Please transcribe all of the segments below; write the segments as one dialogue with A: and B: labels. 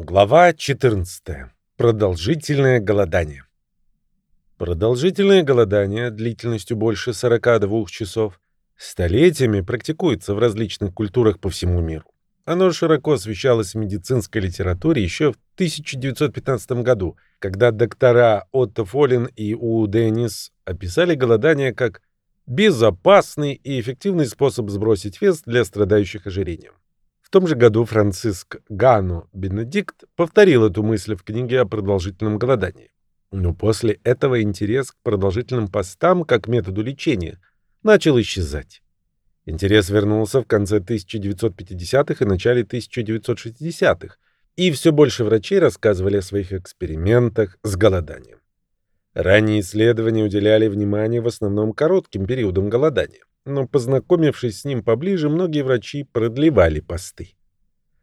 A: Глава 14. Продолжительное голодание. Продолжительное голодание длительностью больше 42 часов столетиями практикуется в различных культурах по всему миру. Оно широко освещалось в медицинской литературе еще в 1915 году, когда доктора Отто Фолин и У. Деннис описали голодание как безопасный и эффективный способ сбросить вес для страдающих ожирением. В том же году Франциск Гану Бенедикт повторил эту мысль в книге о продолжительном голодании. Но после этого интерес к продолжительным постам как методу лечения начал исчезать. Интерес вернулся в конце 1950-х и начале 1960-х, и все больше врачей рассказывали о своих экспериментах с голоданием. Ранние исследования уделяли внимание в основном коротким периодам голодания но, познакомившись с ним поближе, многие врачи продлевали посты.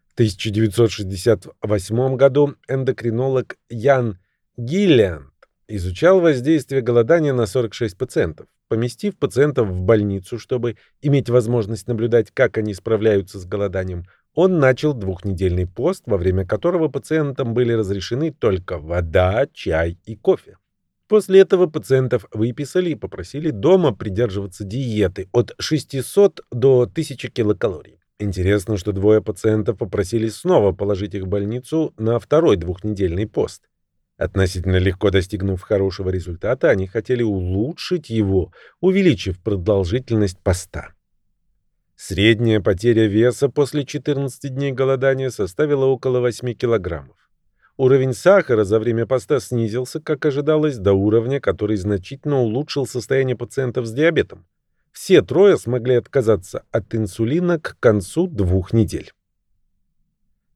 A: В 1968 году эндокринолог Ян Гиллианд изучал воздействие голодания на 46 пациентов, поместив пациентов в больницу, чтобы иметь возможность наблюдать, как они справляются с голоданием. Он начал двухнедельный пост, во время которого пациентам были разрешены только вода, чай и кофе. После этого пациентов выписали и попросили дома придерживаться диеты от 600 до 1000 килокалорий. Интересно, что двое пациентов попросили снова положить их в больницу на второй двухнедельный пост. Относительно легко достигнув хорошего результата, они хотели улучшить его, увеличив продолжительность поста. Средняя потеря веса после 14 дней голодания составила около 8 килограммов. Уровень сахара за время поста снизился, как ожидалось, до уровня, который значительно улучшил состояние пациентов с диабетом. Все трое смогли отказаться от инсулина к концу двух недель.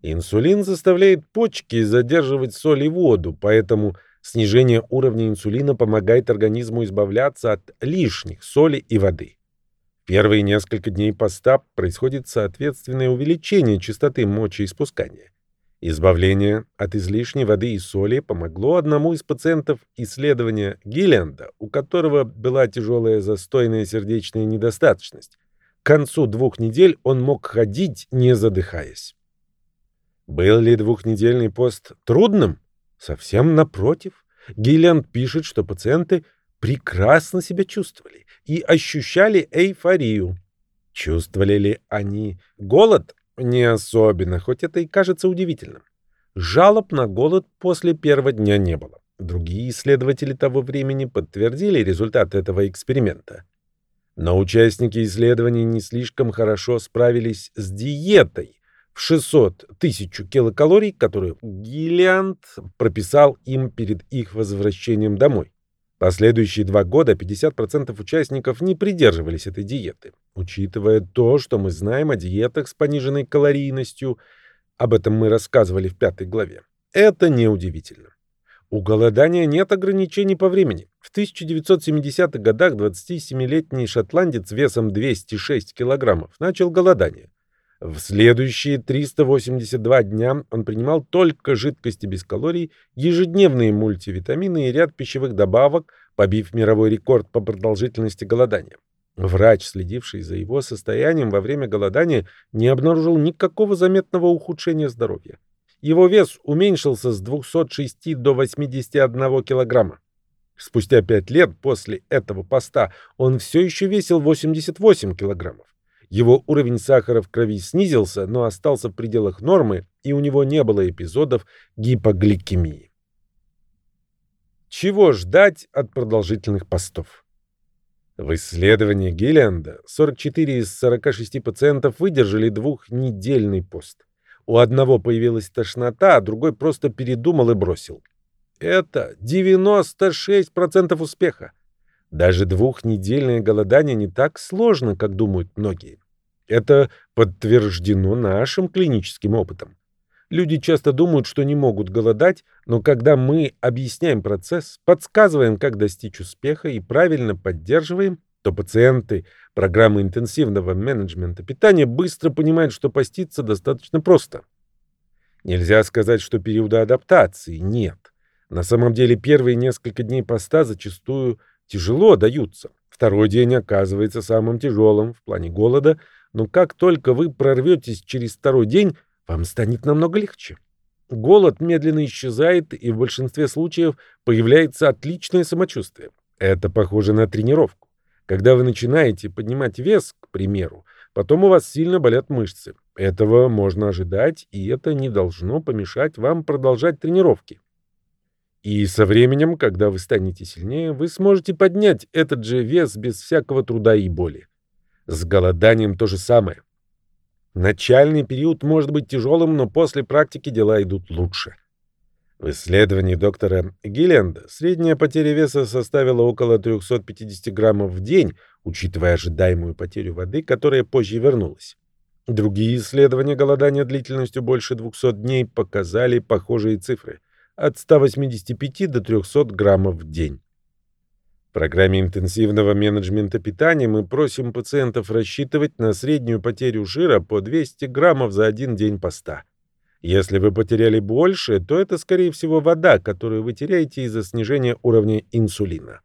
A: Инсулин заставляет почки задерживать соль и воду, поэтому снижение уровня инсулина помогает организму избавляться от лишних соли и воды. Первые несколько дней поста происходит соответственное увеличение частоты мочеиспускания. Избавление от излишней воды и соли помогло одному из пациентов исследования Гиллианда, у которого была тяжелая застойная сердечная недостаточность. К концу двух недель он мог ходить, не задыхаясь. Был ли двухнедельный пост трудным? Совсем напротив. Гиллианд пишет, что пациенты прекрасно себя чувствовали и ощущали эйфорию. Чувствовали ли они голод? Не особенно, хоть это и кажется удивительным. Жалоб на голод после первого дня не было. Другие исследователи того времени подтвердили результаты этого эксперимента. Но участники исследований не слишком хорошо справились с диетой в 600 тысяч килокалорий, которую Гиллианд прописал им перед их возвращением домой. Последующие два года 50% участников не придерживались этой диеты. Учитывая то, что мы знаем о диетах с пониженной калорийностью, об этом мы рассказывали в пятой главе, это неудивительно. У голодания нет ограничений по времени. В 1970-х годах 27-летний шотландец весом 206 килограммов начал голодание. В следующие 382 дня он принимал только жидкости без калорий, ежедневные мультивитамины и ряд пищевых добавок, побив мировой рекорд по продолжительности голодания. Врач, следивший за его состоянием во время голодания, не обнаружил никакого заметного ухудшения здоровья. Его вес уменьшился с 206 до 81 килограмма. Спустя пять лет после этого поста он все еще весил 88 килограммов. Его уровень сахара в крови снизился, но остался в пределах нормы, и у него не было эпизодов гипогликемии. Чего ждать от продолжительных постов? В исследовании Гиллианда 44 из 46 пациентов выдержали двухнедельный пост. У одного появилась тошнота, а другой просто передумал и бросил. Это 96% успеха. Даже двухнедельное голодание не так сложно, как думают многие. Это подтверждено нашим клиническим опытом. Люди часто думают, что не могут голодать, но когда мы объясняем процесс, подсказываем, как достичь успеха и правильно поддерживаем, то пациенты программы интенсивного менеджмента питания быстро понимают, что поститься достаточно просто. Нельзя сказать, что периода адаптации нет. На самом деле первые несколько дней поста зачастую тяжело даются. Второй день оказывается самым тяжелым в плане голода, но как только вы прорветесь через второй день, вам станет намного легче. голод медленно исчезает и в большинстве случаев появляется отличное самочувствие. Это похоже на тренировку. Когда вы начинаете поднимать вес, к примеру, потом у вас сильно болят мышцы. Этого можно ожидать, и это не должно помешать вам продолжать тренировки. И со временем, когда вы станете сильнее, вы сможете поднять этот же вес без всякого труда и боли. С голоданием то же самое. Начальный период может быть тяжелым, но после практики дела идут лучше. В исследовании доктора Гилленда средняя потеря веса составила около 350 граммов в день, учитывая ожидаемую потерю воды, которая позже вернулась. Другие исследования голодания длительностью больше 200 дней показали похожие цифры – от 185 до 300 граммов в день. В программе интенсивного менеджмента питания мы просим пациентов рассчитывать на среднюю потерю жира по 200 граммов за один день поста. Если вы потеряли больше, то это, скорее всего, вода, которую вы теряете из-за снижения уровня инсулина.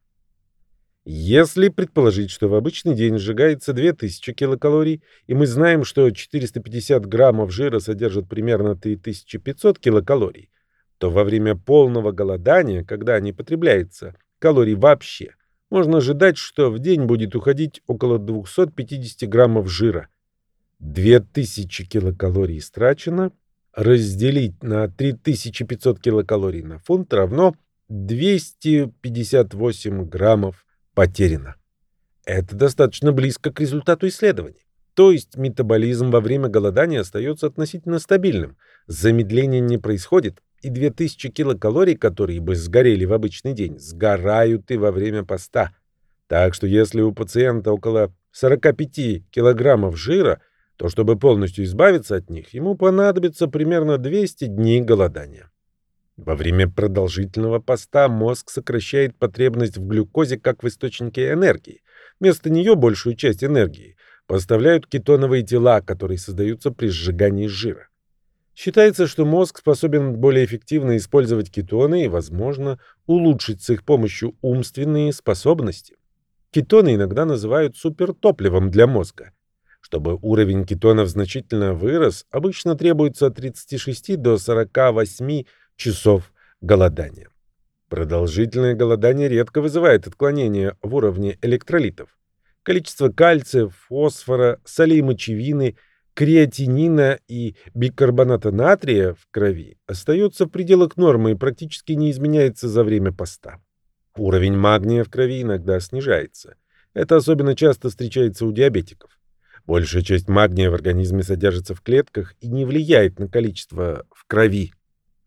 A: Если предположить, что в обычный день сжигается 2000 килокалорий, и мы знаем, что 450 граммов жира содержат примерно 3500 килокалорий, то во время полного голодания, когда не потребляется калорий вообще, можно ожидать, что в день будет уходить около 250 граммов жира. 2000 килокалорий истрачено, разделить на 3500 килокалорий на фунт равно 258 граммов потеряно. Это достаточно близко к результату исследований. То есть метаболизм во время голодания остается относительно стабильным, замедления не происходит, и 2000 килокалорий, которые бы сгорели в обычный день, сгорают и во время поста. Так что если у пациента около 45 килограммов жира, то чтобы полностью избавиться от них, ему понадобится примерно 200 дней голодания. Во время продолжительного поста мозг сокращает потребность в глюкозе как в источнике энергии. Вместо нее большую часть энергии поставляют кетоновые тела, которые создаются при сжигании жира. Считается, что мозг способен более эффективно использовать кетоны и, возможно, улучшить с их помощью умственные способности. Кетоны иногда называют супертопливом для мозга. Чтобы уровень кетонов значительно вырос, обычно требуется от 36 до 48 часов голодания. Продолжительное голодание редко вызывает отклонения в уровне электролитов. Количество кальция, фосфора, солей мочевины – креатинина и бикарбоната натрия в крови остается в пределах нормы и практически не изменяется за время поста. Уровень магния в крови иногда снижается. Это особенно часто встречается у диабетиков. Большая часть магния в организме содержится в клетках и не влияет на количество в крови.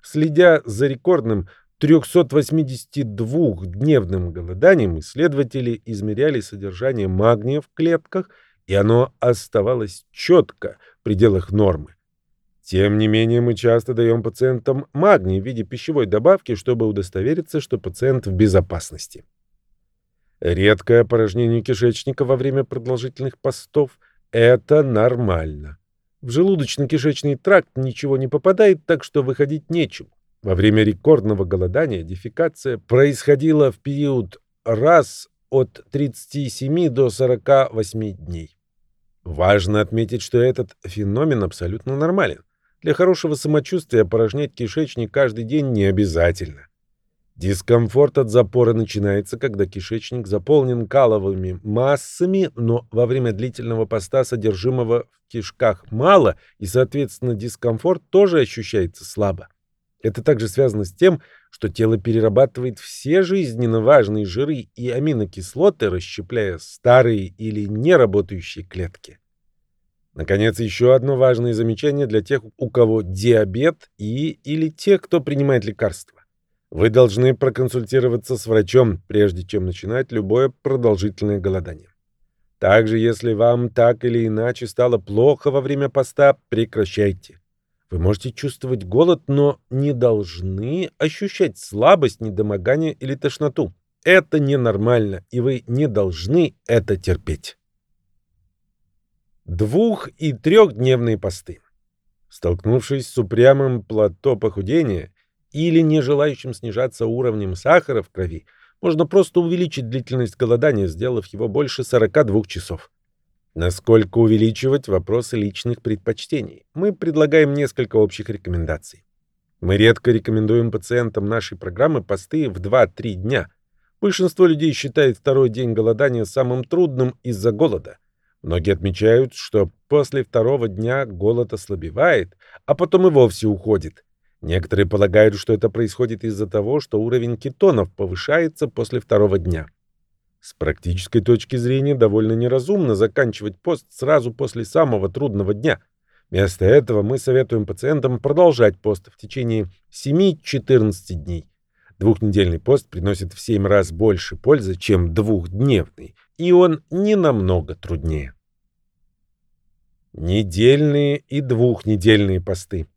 A: Следя за рекордным 382-дневным голоданием, исследователи измеряли содержание магния в клетках – и оно оставалось четко в пределах нормы. Тем не менее, мы часто даем пациентам магний в виде пищевой добавки, чтобы удостовериться, что пациент в безопасности. Редкое опорожнение кишечника во время продолжительных постов – это нормально. В желудочно-кишечный тракт ничего не попадает, так что выходить нечем. Во время рекордного голодания дефекация происходила в период раз от 37 до 48 дней. Важно отметить, что этот феномен абсолютно нормален. Для хорошего самочувствия порожнять кишечник каждый день не обязательно. Дискомфорт от запора начинается, когда кишечник заполнен каловыми массами, но во время длительного поста содержимого в кишках мало, и, соответственно, дискомфорт тоже ощущается слабо. Это также связано с тем, что тело перерабатывает все жизненно важные жиры и аминокислоты, расщепляя старые или неработающие клетки. Наконец, еще одно важное замечание для тех, у кого диабет и или тех, кто принимает лекарства. Вы должны проконсультироваться с врачом, прежде чем начинать любое продолжительное голодание. Также, если вам так или иначе стало плохо во время поста, прекращайте. Вы можете чувствовать голод, но не должны ощущать слабость, недомогание или тошноту. Это ненормально, и вы не должны это терпеть. Двух- и трехдневные посты. Столкнувшись с упрямым плато похудения или не желающим снижаться уровнем сахара в крови, можно просто увеличить длительность голодания, сделав его больше 42 часов. Насколько увеличивать вопросы личных предпочтений? Мы предлагаем несколько общих рекомендаций. Мы редко рекомендуем пациентам нашей программы посты в 2-3 дня. Большинство людей считает второй день голодания самым трудным из-за голода. Многие отмечают, что после второго дня голод ослабевает, а потом и вовсе уходит. Некоторые полагают, что это происходит из-за того, что уровень кетонов повышается после второго дня. С практической точки зрения довольно неразумно заканчивать пост сразу после самого трудного дня. Вместо этого мы советуем пациентам продолжать пост в течение 7-14 дней. Двухнедельный пост приносит в 7 раз больше пользы, чем двухдневный, и он не намного труднее. Недельные и двухнедельные посты.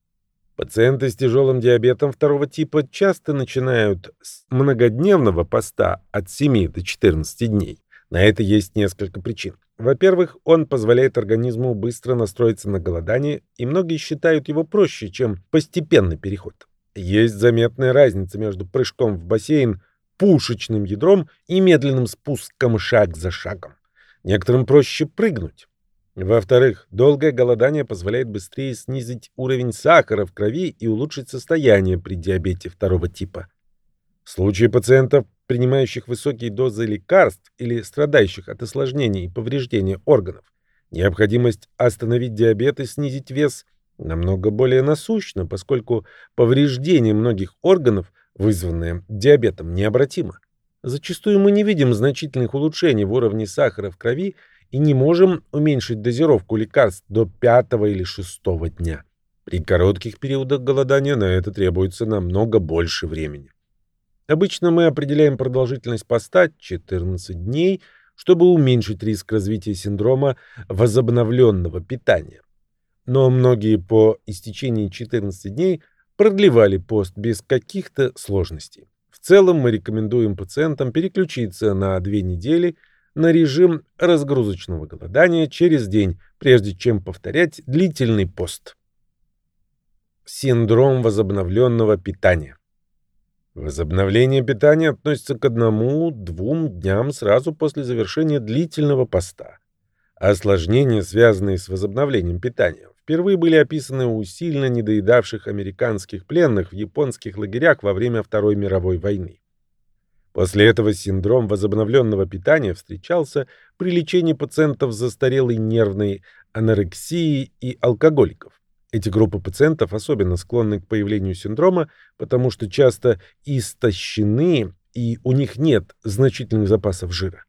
A: Пациенты с тяжелым диабетом второго типа часто начинают с многодневного поста от 7 до 14 дней. На это есть несколько причин. Во-первых, он позволяет организму быстро настроиться на голодание, и многие считают его проще, чем постепенный переход. Есть заметная разница между прыжком в бассейн, пушечным ядром и медленным спуском шаг за шагом. Некоторым проще прыгнуть. Во-вторых, долгое голодание позволяет быстрее снизить уровень сахара в крови и улучшить состояние при диабете второго типа. В случае пациентов, принимающих высокие дозы лекарств или страдающих от осложнений и повреждения органов, необходимость остановить диабет и снизить вес намного более насущна, поскольку повреждение многих органов, вызванное диабетом, необратимо. Зачастую мы не видим значительных улучшений в уровне сахара в крови и не можем уменьшить дозировку лекарств до пятого или шестого дня. При коротких периодах голодания на это требуется намного больше времени. Обычно мы определяем продолжительность поста 14 дней, чтобы уменьшить риск развития синдрома возобновленного питания. Но многие по истечении 14 дней продлевали пост без каких-то сложностей. В целом мы рекомендуем пациентам переключиться на 2 недели – на режим разгрузочного голодания через день, прежде чем повторять длительный пост. Синдром возобновленного питания. Возобновление питания относится к одному-двум дням сразу после завершения длительного поста. Осложнения, связанные с возобновлением питания, впервые были описаны у сильно недоедавших американских пленных в японских лагерях во время Второй мировой войны. После этого синдром возобновленного питания встречался при лечении пациентов застарелой нервной анорексией и алкоголиков. Эти группы пациентов особенно склонны к появлению синдрома, потому что часто истощены и у них нет значительных запасов жира.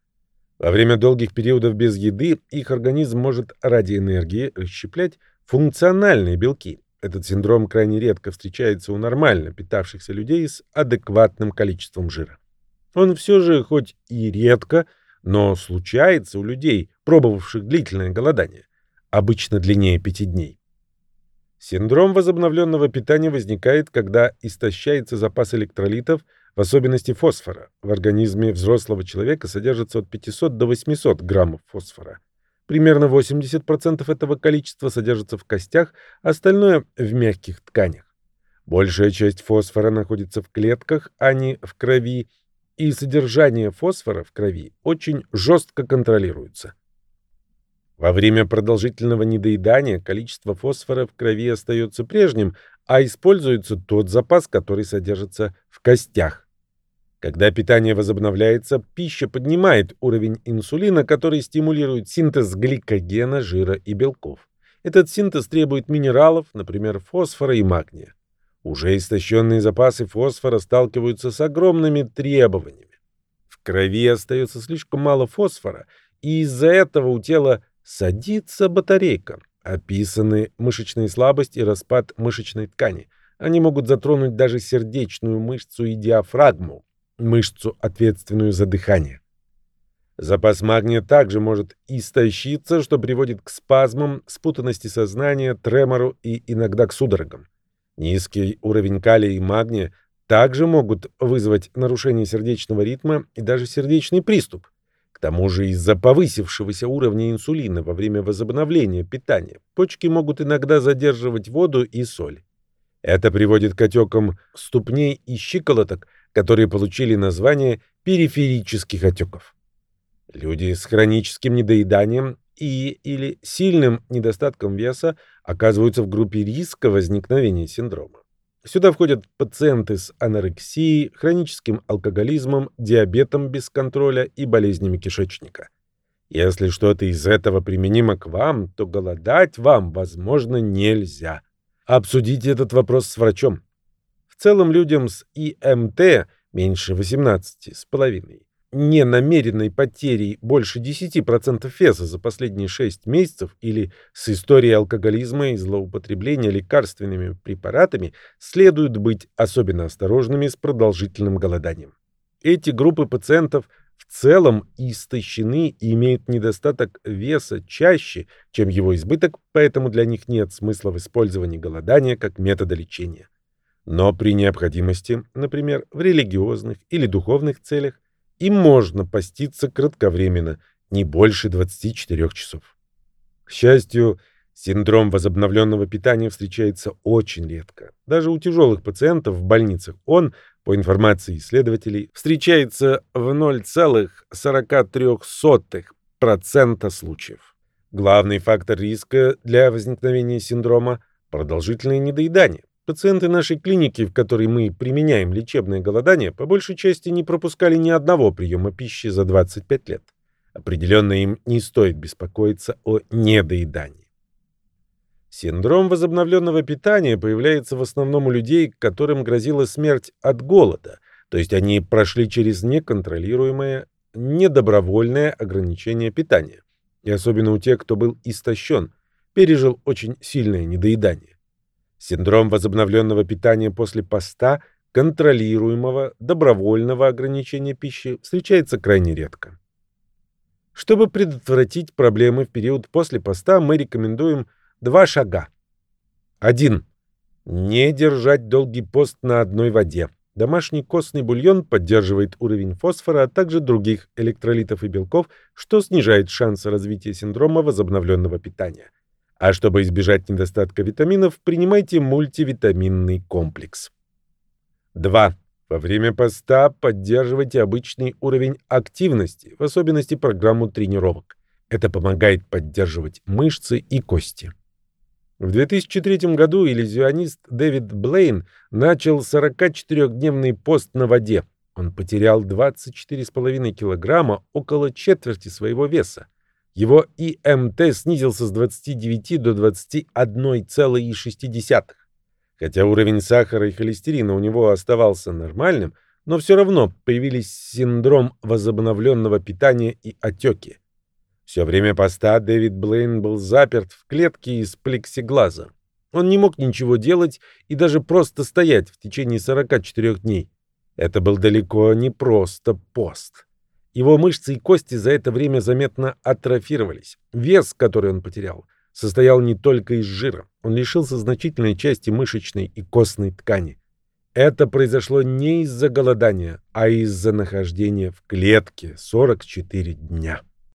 A: Во время долгих периодов без еды их организм может ради энергии расщеплять функциональные белки. Этот синдром крайне редко встречается у нормально питавшихся людей с адекватным количеством жира. Он все же, хоть и редко, но случается у людей, пробовавших длительное голодание, обычно длиннее пяти дней. Синдром возобновленного питания возникает, когда истощается запас электролитов, в особенности фосфора. В организме взрослого человека содержится от 500 до 800 граммов фосфора. Примерно 80% этого количества содержится в костях, остальное — в мягких тканях. Большая часть фосфора находится в клетках, а не в крови, и содержание фосфора в крови очень жестко контролируется. Во время продолжительного недоедания количество фосфора в крови остается прежним, а используется тот запас, который содержится в костях. Когда питание возобновляется, пища поднимает уровень инсулина, который стимулирует синтез гликогена, жира и белков. Этот синтез требует минералов, например, фосфора и магния. Уже истощенные запасы фосфора сталкиваются с огромными требованиями. В крови остается слишком мало фосфора, и из-за этого у тела садится батарейка. Описаны мышечная слабость и распад мышечной ткани. Они могут затронуть даже сердечную мышцу и диафрагму, мышцу, ответственную за дыхание. Запас магния также может истощиться, что приводит к спазмам, спутанности сознания, тремору и иногда к судорогам. Низкий уровень калия и магния также могут вызвать нарушение сердечного ритма и даже сердечный приступ. К тому же из-за повысившегося уровня инсулина во время возобновления питания почки могут иногда задерживать воду и соль. Это приводит к отекам ступней и щиколоток, которые получили название периферических отеков. Люди с хроническим недоеданием и или сильным недостатком веса оказываются в группе риска возникновения синдрома. Сюда входят пациенты с анорексией, хроническим алкоголизмом, диабетом без контроля и болезнями кишечника. Если что-то из этого применимо к вам, то голодать вам, возможно, нельзя. Обсудите этот вопрос с врачом. В целом людям с ИМТ меньше 18 с половиной ненамеренной потерей больше 10% веса за последние 6 месяцев или с историей алкоголизма и злоупотребления лекарственными препаратами следует быть особенно осторожными с продолжительным голоданием. Эти группы пациентов в целом истощены и имеют недостаток веса чаще, чем его избыток, поэтому для них нет смысла в использовании голодания как метода лечения. Но при необходимости, например, в религиозных или духовных целях, им можно поститься кратковременно, не больше 24 часов. К счастью, синдром возобновленного питания встречается очень редко. Даже у тяжелых пациентов в больницах он, по информации исследователей, встречается в 0,43% случаев. Главный фактор риска для возникновения синдрома – продолжительное недоедание. Пациенты нашей клиники, в которой мы применяем лечебное голодание, по большей части не пропускали ни одного приема пищи за 25 лет. Определенно им не стоит беспокоиться о недоедании. Синдром возобновленного питания появляется в основном у людей, которым грозила смерть от голода, то есть они прошли через неконтролируемое, недобровольное ограничение питания. И особенно у тех, кто был истощен, пережил очень сильное недоедание. Синдром возобновленного питания после поста, контролируемого, добровольного ограничения пищи встречается крайне редко. Чтобы предотвратить проблемы в период после поста, мы рекомендуем два шага. 1. Не держать долгий пост на одной воде. Домашний костный бульон поддерживает уровень фосфора, а также других электролитов и белков, что снижает шансы развития синдрома возобновленного питания. А чтобы избежать недостатка витаминов, принимайте мультивитаминный комплекс. 2. Во время поста поддерживайте обычный уровень активности, в особенности программу тренировок. Это помогает поддерживать мышцы и кости. В 2003 году иллюзионист Дэвид Блейн начал 44-дневный пост на воде. Он потерял 24,5 килограмма, около четверти своего веса. Его ИМТ снизился с 29 до 21,6. Хотя уровень сахара и холестерина у него оставался нормальным, но все равно появились синдром возобновленного питания и отеки. Все время поста Дэвид Блейн был заперт в клетке из плексиглаза. Он не мог ничего делать и даже просто стоять в течение 44 дней. Это был далеко не просто пост. Его мышцы и кости за это время заметно атрофировались. Вес, который он потерял, состоял не только из жира. Он лишился значительной части мышечной и костной ткани. Это произошло не из-за голодания, а из-за нахождения в клетке 44 дня.